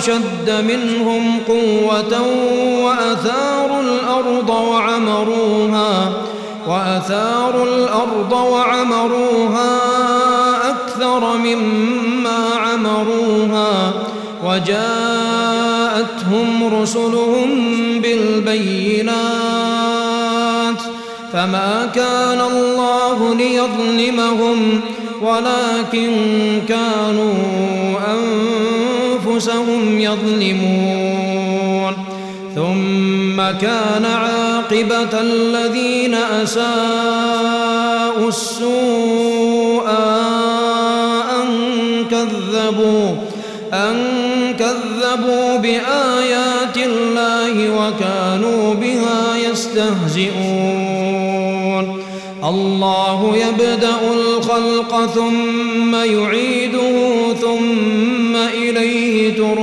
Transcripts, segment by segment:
أشد منهم قوة وأثاروا الأرض وعمروها وأثاروا الأرض وعمروها أكثر مما عمروها وجاءتهم رسلهم بالبينات فما كان الله ليظلمهم ولكن كانوا أنفسهم يظلمون. ثم كان عاقبة الذين أساءوا السوء أن كذبوا أن كذبوا بآيات الله وكانوا بها يستهزئون. الله يبدأ الخلق ثم يعيده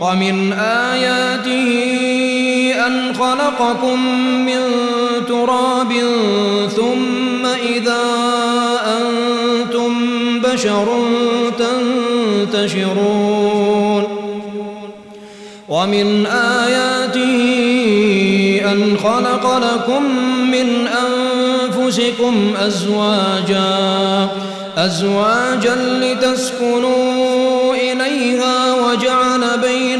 ومن آياته أن خلقكم من تراب ثم إذا أنتم بشر تنتشرون. ومن آياته أن خلق لكم من أنفسكم أزواجا أزواجا لتسكنوا إليها وجعل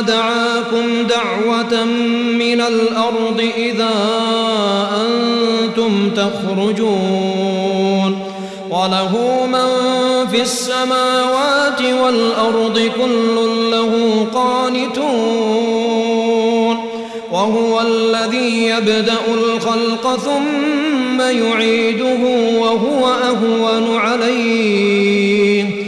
دعاكم دعوة من الأرض إذا أنتم تخرجون وله من في السماوات والأرض كل له قانتون وهو الذي يبدأ الخلق ثم يعيده وهو أهون عليه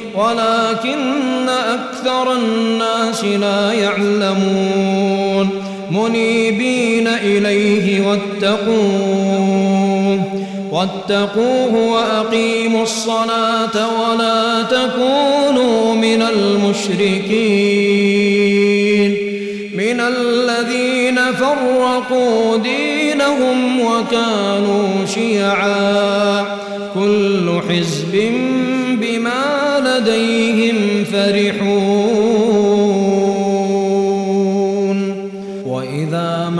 ولكن أكثر الناس لا يعلمون. منيبين إليه واتقوه. واتقوه وأقيموا الصلاة ولا تكونوا من المشركين. من الذين فرقوا دينهم وكانوا شيعا. كل حزب بما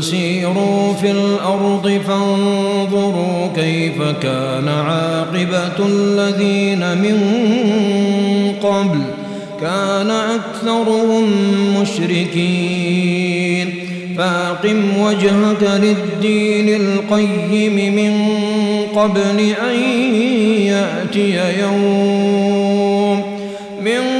سيروا في الأرض فانظروا كيف كان عاقبة الذين من قبل. كان أكثرهم مشركين. فاقم وجهك للدين القيم من قبل أن يأتي يوم. من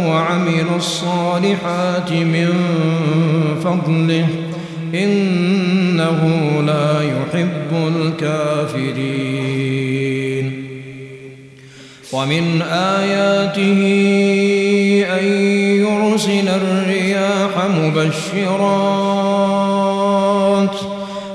وعملوا الصالحات من فضله. إنه لا يحب الكافرين. ومن آياته أن يرسل الرياح مبشرات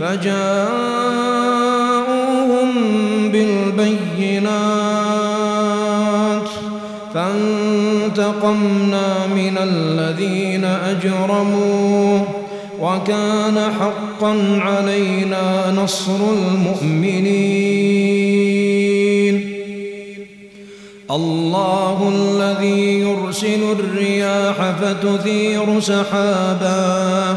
فجاءوهم بالبينات فانتقمنا من الذين أجرموا وكان حقا علينا نصر المؤمنين. الله الذي يرسل الرياح فتثير سحابا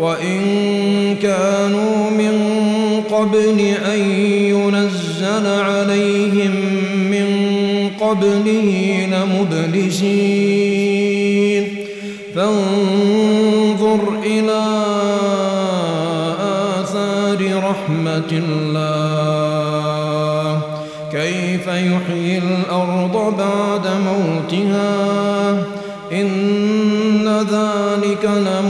وإن كانوا من قبل أن ينزل عليهم من قبله لمبلسين. فانظر إلى آثار رحمة الله. كيف يحيي الأرض بعد موتها؟ إن ذلك لمحيي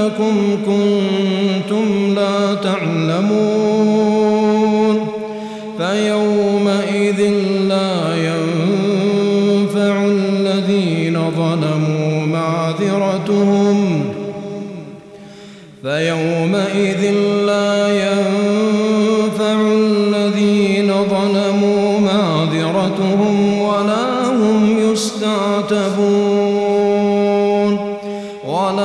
ولكنكم كنتم لا تعلمون فيومئذ لا ينفع الذين ظلموا معذرتهم فيومئذ لا ينفع الذين ظلموا معذرتهم ولا هم يستعتبون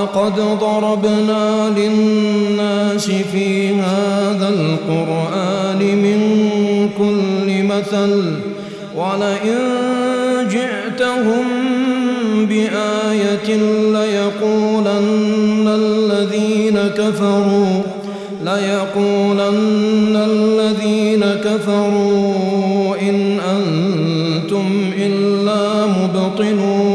ولقد ضربنا للناس في هذا القرآن من كل مثل ولئن جئتهم بآية ليقولن الذين كفروا ليقولن الذين كفروا إن أنتم إلا مبطنون